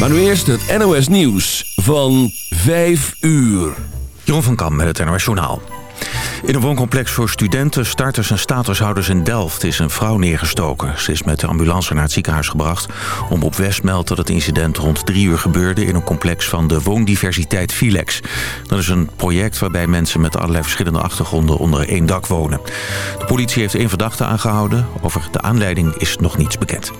Maar nu eerst het NOS Nieuws van 5 uur. Jeroen van Kam met het NOS Journaal. In een wooncomplex voor studenten, starters en statushouders in Delft is een vrouw neergestoken. Ze is met de ambulance naar het ziekenhuis gebracht. om op West meldt dat het incident rond drie uur gebeurde in een complex van de woondiversiteit Filex. Dat is een project waarbij mensen met allerlei verschillende achtergronden onder één dak wonen. De politie heeft één verdachte aangehouden. Over de aanleiding is nog niets bekend.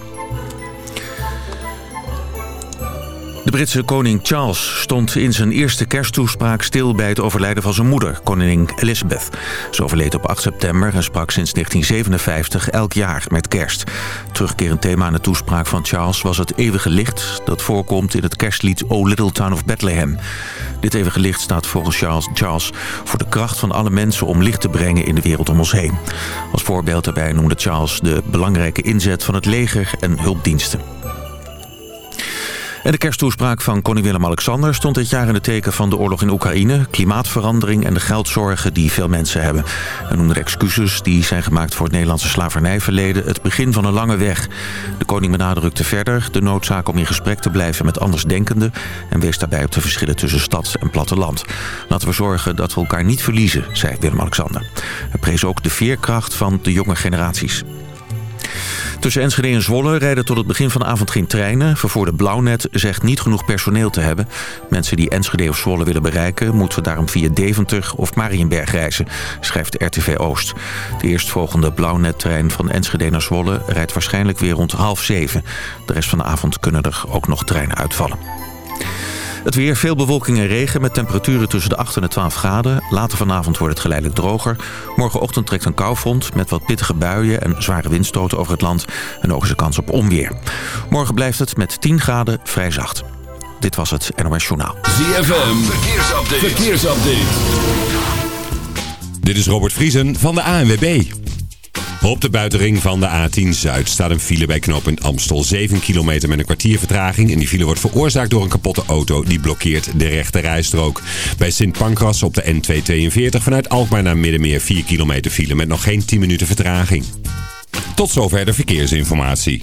De Britse koning Charles stond in zijn eerste kersttoespraak stil bij het overlijden van zijn moeder, koningin Elizabeth. Ze overleed op 8 september en sprak sinds 1957 elk jaar met kerst. Terugkerend thema in de toespraak van Charles was het eeuwige licht dat voorkomt in het kerstlied O Little Town of Bethlehem. Dit eeuwige licht staat volgens Charles, Charles voor de kracht van alle mensen om licht te brengen in de wereld om ons heen. Als voorbeeld daarbij noemde Charles de belangrijke inzet van het leger en hulpdiensten. De kersttoespraak van koning Willem-Alexander stond dit jaar in het teken van de oorlog in Oekraïne, klimaatverandering en de geldzorgen die veel mensen hebben. Hij noemde de excuses die zijn gemaakt voor het Nederlandse slavernijverleden het begin van een lange weg. De koning benadrukte verder de noodzaak om in gesprek te blijven met andersdenkenden en wees daarbij op de verschillen tussen stad en platteland. Laten we zorgen dat we elkaar niet verliezen, zei Willem-Alexander. Hij prees ook de veerkracht van de jonge generaties. Tussen Enschede en Zwolle rijden tot het begin van de avond geen treinen. Vervoer de Blauwnet zegt niet genoeg personeel te hebben. Mensen die Enschede of Zwolle willen bereiken... moeten daarom via Deventer of Marienberg reizen, schrijft RTV Oost. De eerstvolgende Blauwnet-trein van Enschede naar Zwolle... rijdt waarschijnlijk weer rond half zeven. De rest van de avond kunnen er ook nog treinen uitvallen. Het weer, veel bewolking en regen met temperaturen tussen de 8 en de 12 graden. Later vanavond wordt het geleidelijk droger. Morgenochtend trekt een koufront met wat pittige buien en zware windstoten over het land. En ook is er kans op onweer. Morgen blijft het met 10 graden vrij zacht. Dit was het NOS Journaal. ZFM, verkeersupdate. verkeersupdate. Dit is Robert Vriesen van de ANWB. Op de buitenring van de A10 Zuid staat een file bij knooppunt Amstel. 7 kilometer met een kwartier vertraging. En die file wordt veroorzaakt door een kapotte auto. Die blokkeert de rechte rijstrook. Bij Sint Pancras op de N242 vanuit Alkmaar naar Middenmeer 4 kilometer file met nog geen 10 minuten vertraging. Tot zover de verkeersinformatie.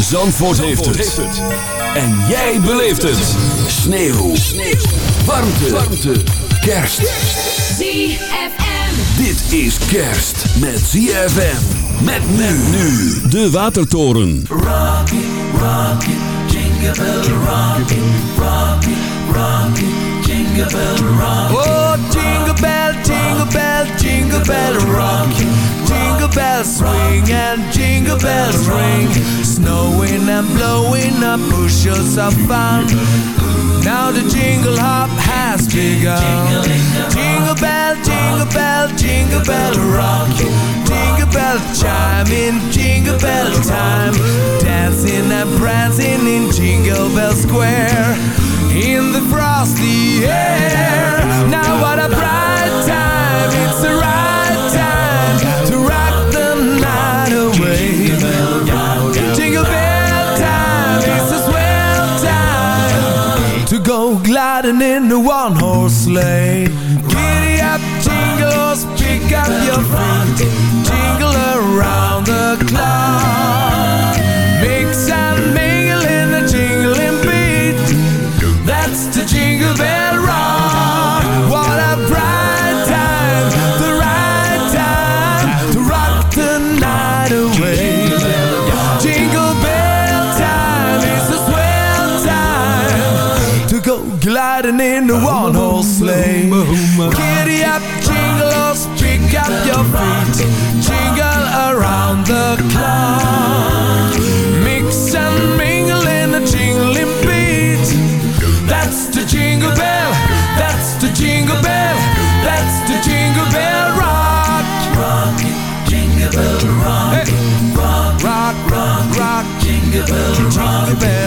Zandvoort, heeft, het. En jij beleeft het. Sneeuw. Sneeuw. Warmte. Warmte. Kerst. ZFM. Dit is kerst met ZFM. Met men nu. De Watertoren. Rocky, rocky, jingle bell rocky, rocky, rocky, jingle bell rocky. Oh, jingle bell, jingle bell, jingle bell rock. Jingle bells swing and jingle bells ring. Snowing and blowing up bushels of fun. Now the jingle hop has begun. Jingle bell, jingle bell, jingle bell rock. Jingle bell chime in jingle bell time. Dancing and prancing in Jingle Bell Square. In the frosty air. Now what a bright time. It's the right time to rock the night away. Jingle bell time. It's a swell time to go gliding in the one horse sleigh. Giddy up, jingles, pick up your feet. Jingle around the clock. Jingle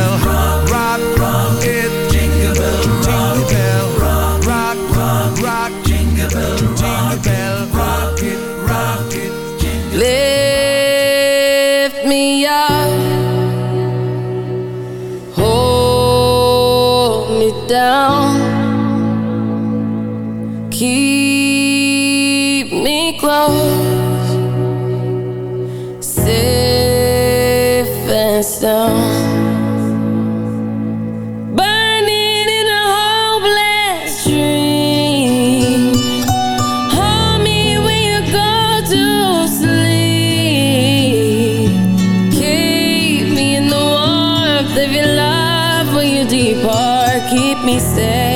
me safe,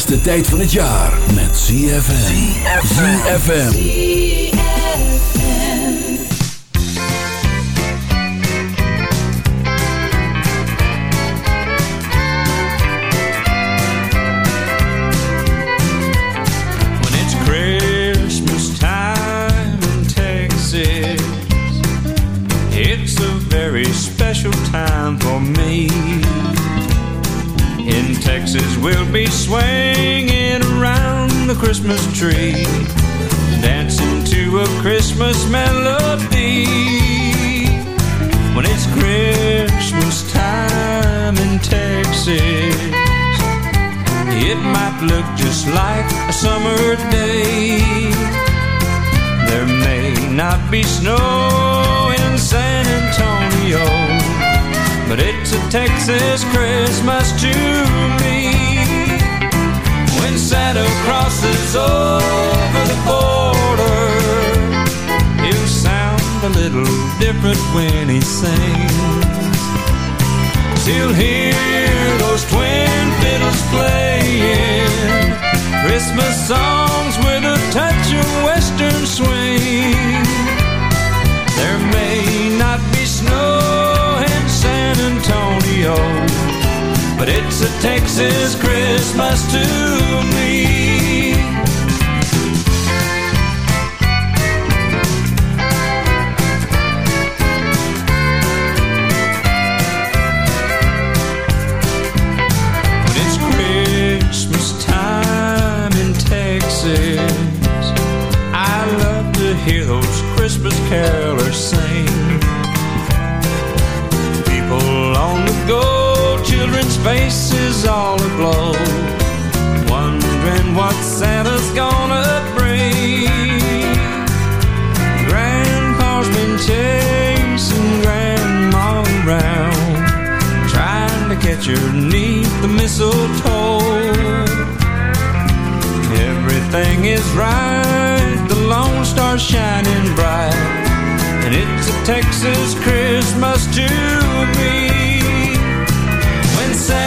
gezelligste tijd van het jaar met ZFM. ZFM. When it's Christmas time in Texas, it's a very special time for me. In Texas, we'll be swaying Christmas tree, dancing to a Christmas melody. When it's Christmas time in Texas, it might look just like a summer day. There may not be snow in San Antonio, but it's a Texas Christmas to me when Santa crosses over the border. He'll sound a little different when he sings. Cause he'll hear those twin fiddles playing Christmas songs with a touch of western swing. There may not be snow in San Antonio but it's a Texas Christmas to me. face is all aglow Wondering what Santa's gonna bring. Grandpa's been chasing Grandma around Trying to catch her neath the mistletoe. Everything is right, the lone Star shining bright And it's a Texas Christmas to me.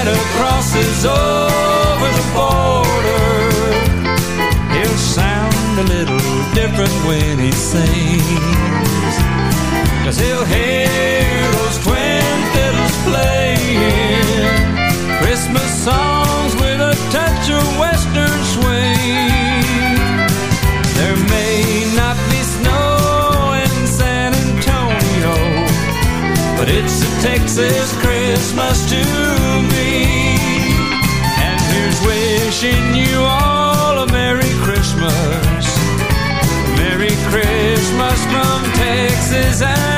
Santa crosses over the border, he'll sound a little different when he sings. Cause he'll hear those twin fiddles playing Christmas songs with a touch of western swing. There may not be snow in San Antonio, but it's a Texas Christmas too. as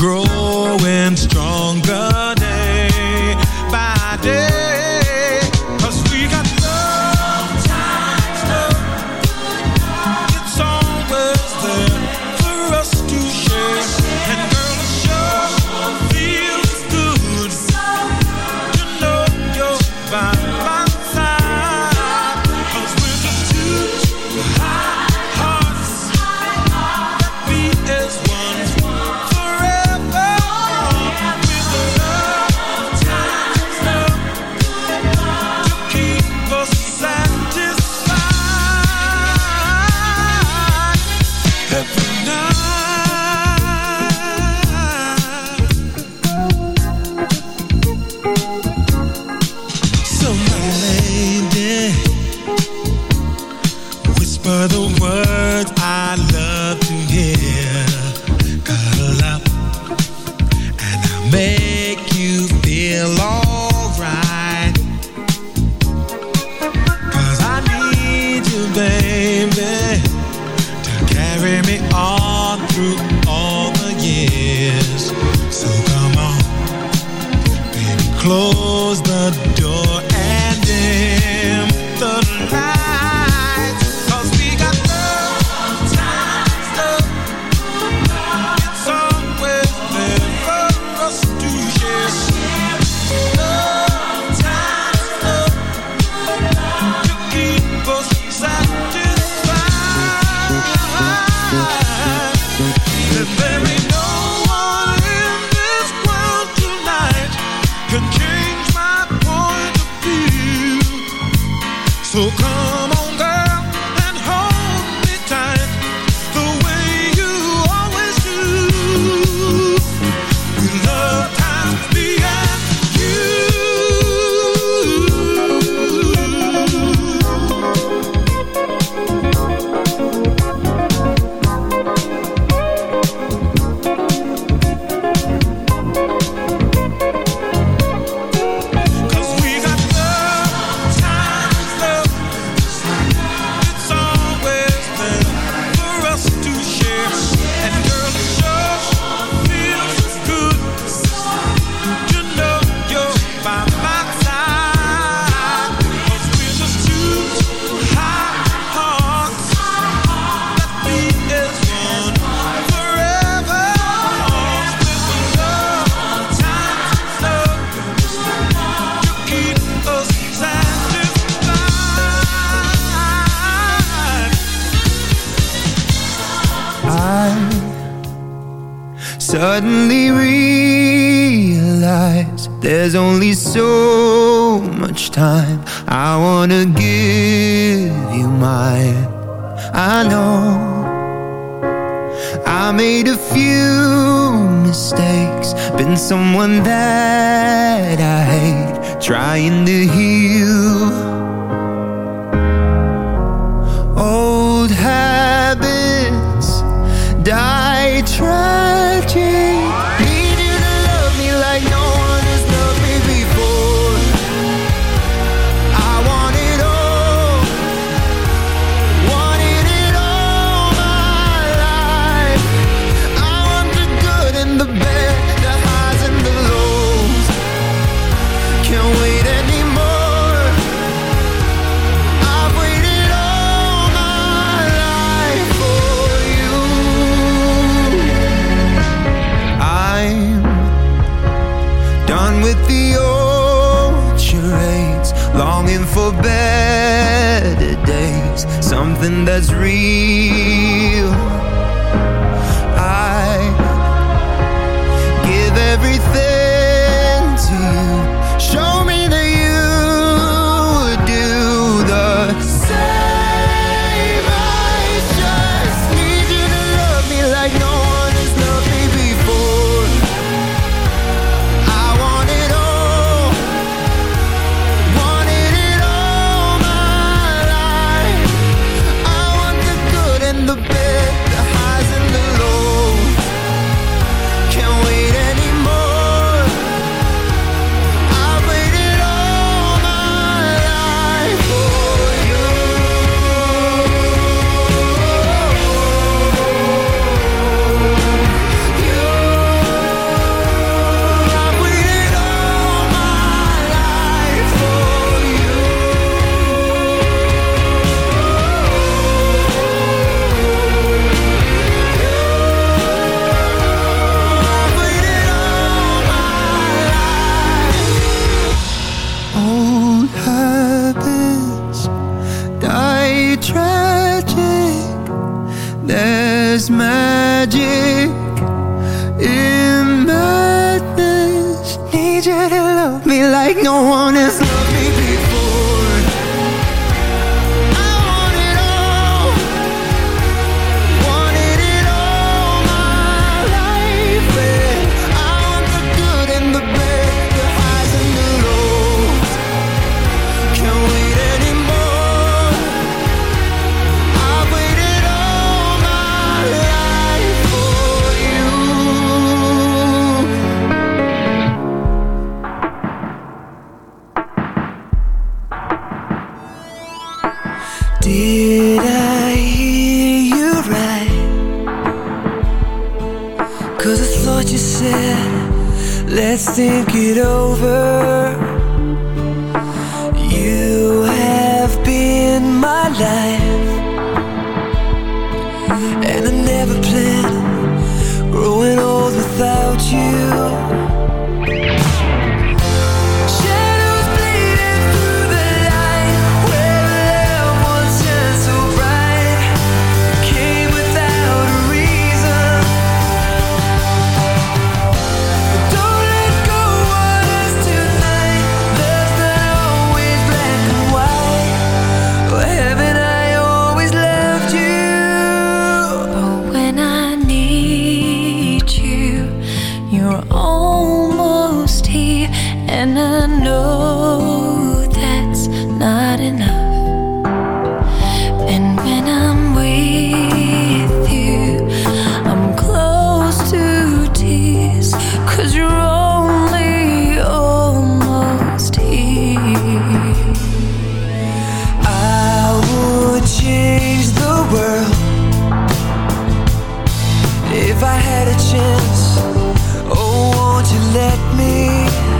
girl. So come. If I had a chance, oh, won't you let me?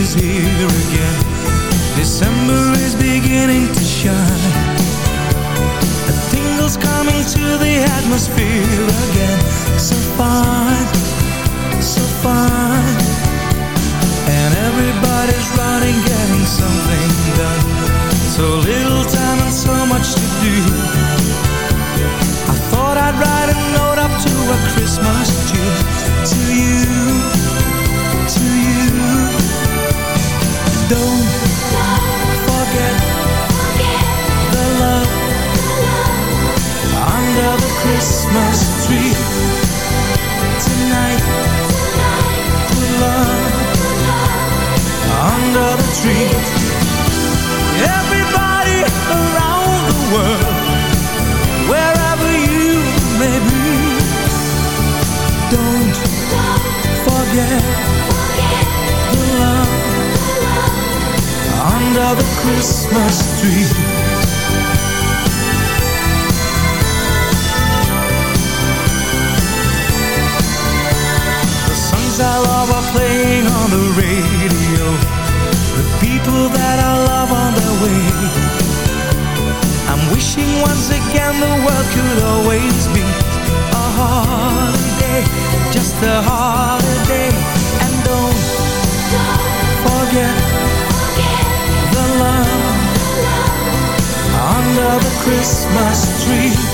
Is here again. December is beginning to shine. A tingle's coming to the atmosphere again. So fine, so fine. And everybody's running, getting something done. So little time and so much to do. I thought I'd write a note up to a Christmas tree to you Tonight. Love under the tree. Everybody around the world, wherever you may be, don't forget the love under the Christmas tree. Love are playing on the radio. The people that I love on their way. I'm wishing once again the world could always be a holiday, just a holiday. And don't forget the love under the Christmas tree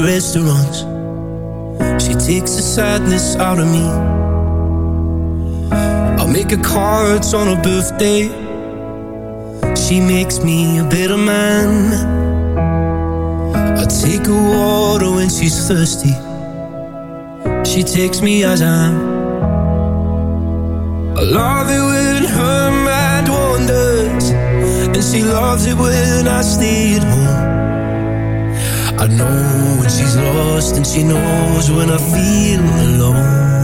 restaurants. She takes the sadness out of me. I'll make her cards on her birthday. She makes me a better man. I take her water when she's thirsty. She takes me as I am. I love it when her mind wanders And she loves it when I stay at home. I know when she's lost and she knows when I feel alone.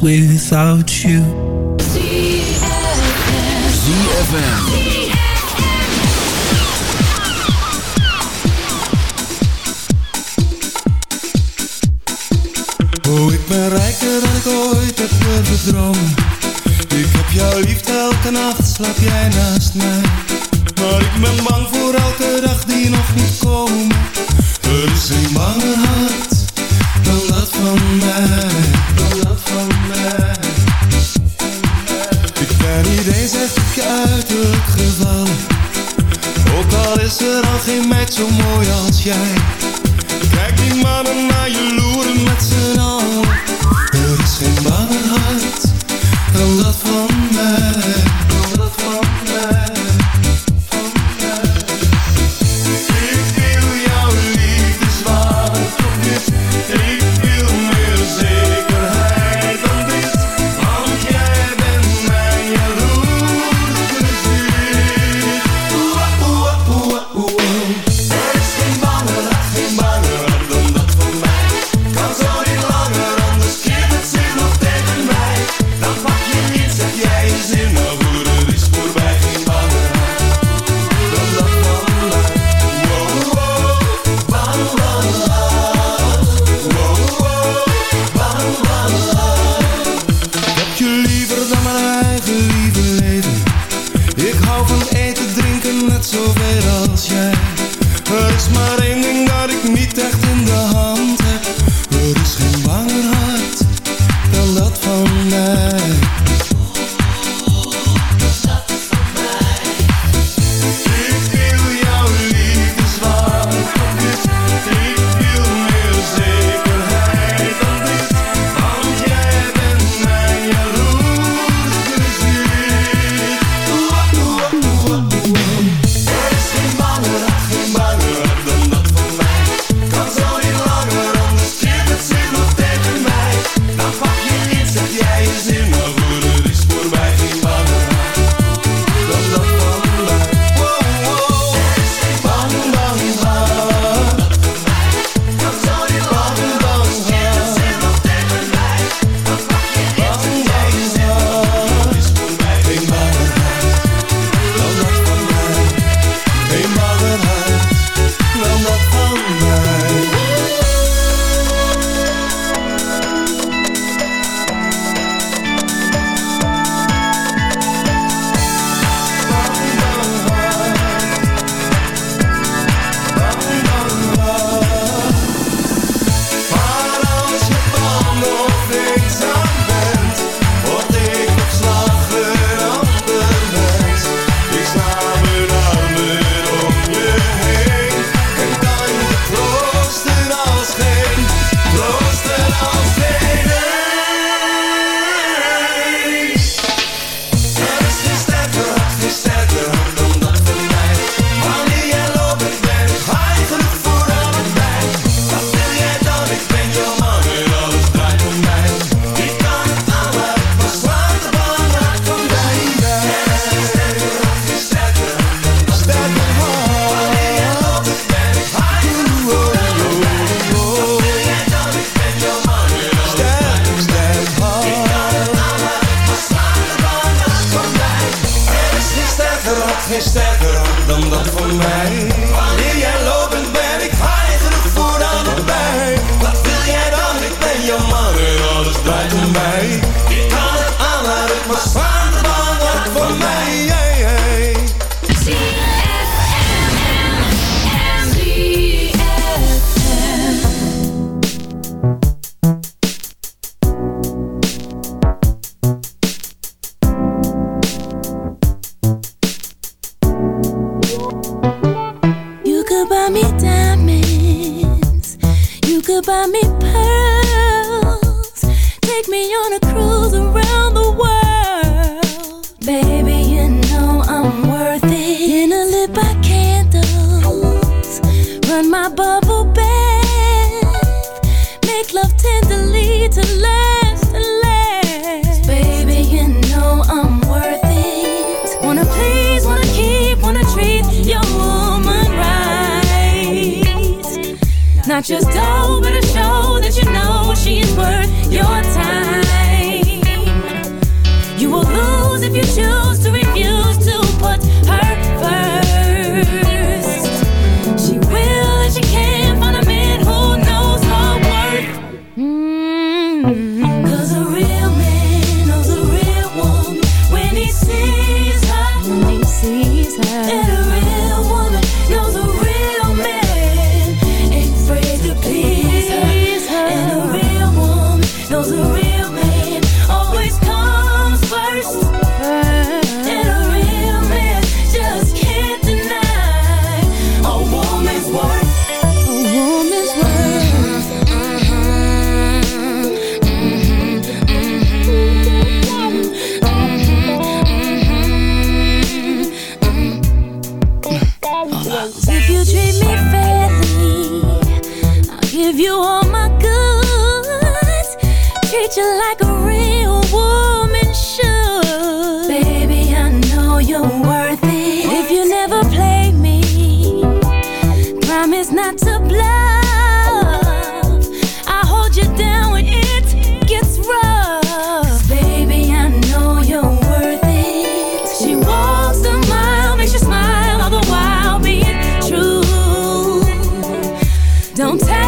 Without you. ZFM. Don't take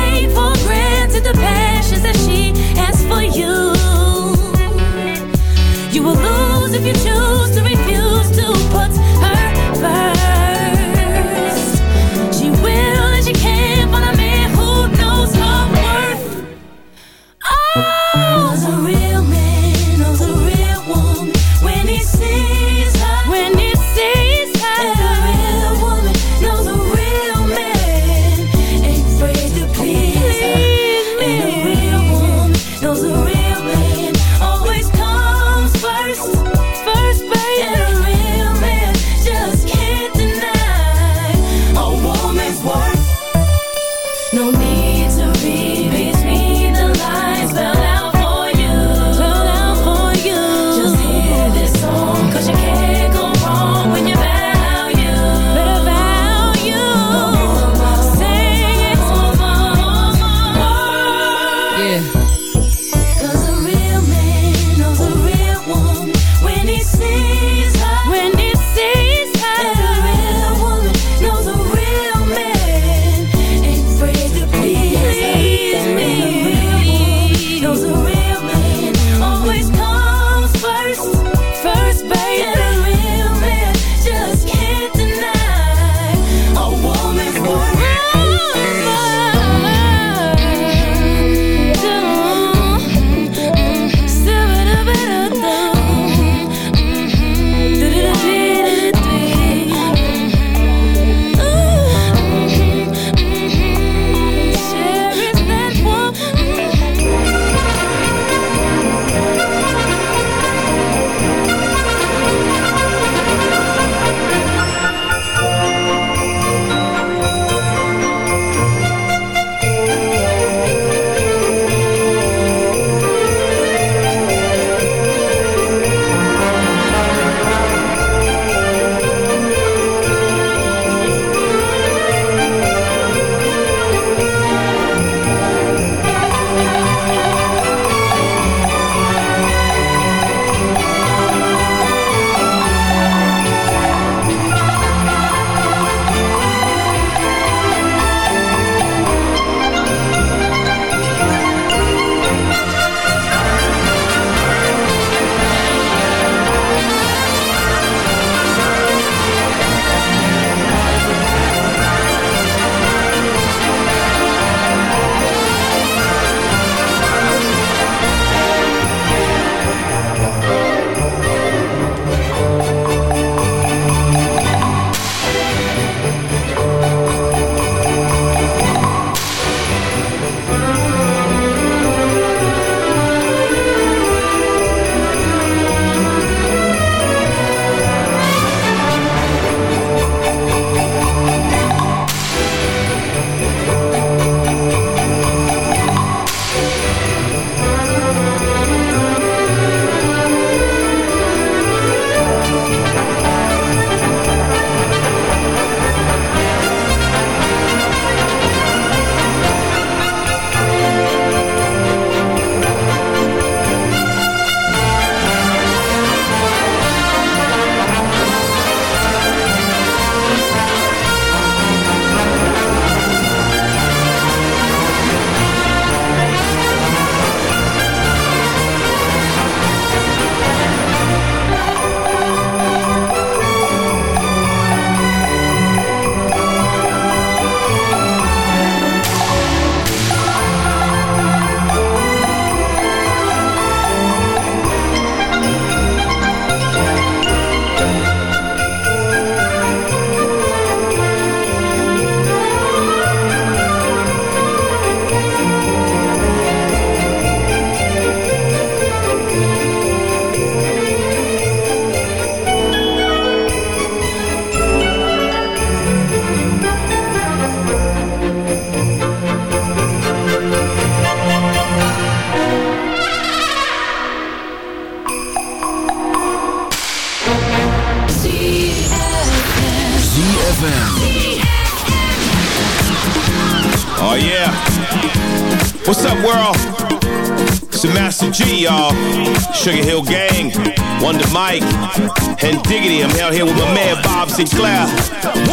here with my man Bob Sinclar.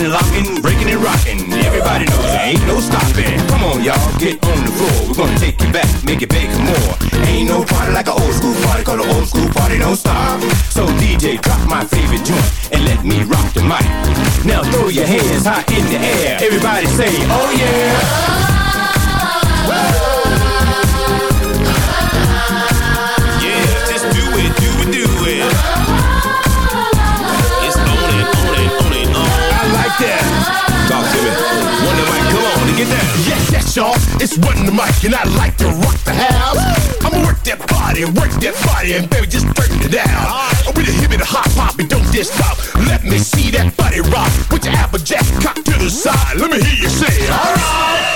And locking, breaking and rocking. Everybody knows there ain't no stopping. Come on, y'all, get on the floor. We're gonna take you back, make it big more. Ain't no party like an old school party, call an old school party don't stop. So DJ, drop my favorite joint and let me rock the mic. Now throw your hands high in the air. Everybody say, oh. Yeah, y'all. It's Run the Mic, and I like to rock the house. I'ma work that body, work that body, and baby, just turn it down. Oh, With a hip and a hop and don't just stop. Let me see that body rock. Put your applejack cock to the side. Let me hear you say, alright.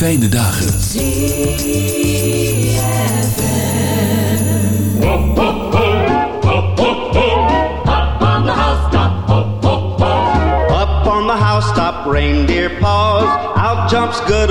wenst je fijne dagen. Up on the housetop, reindeer pause. Out jumps good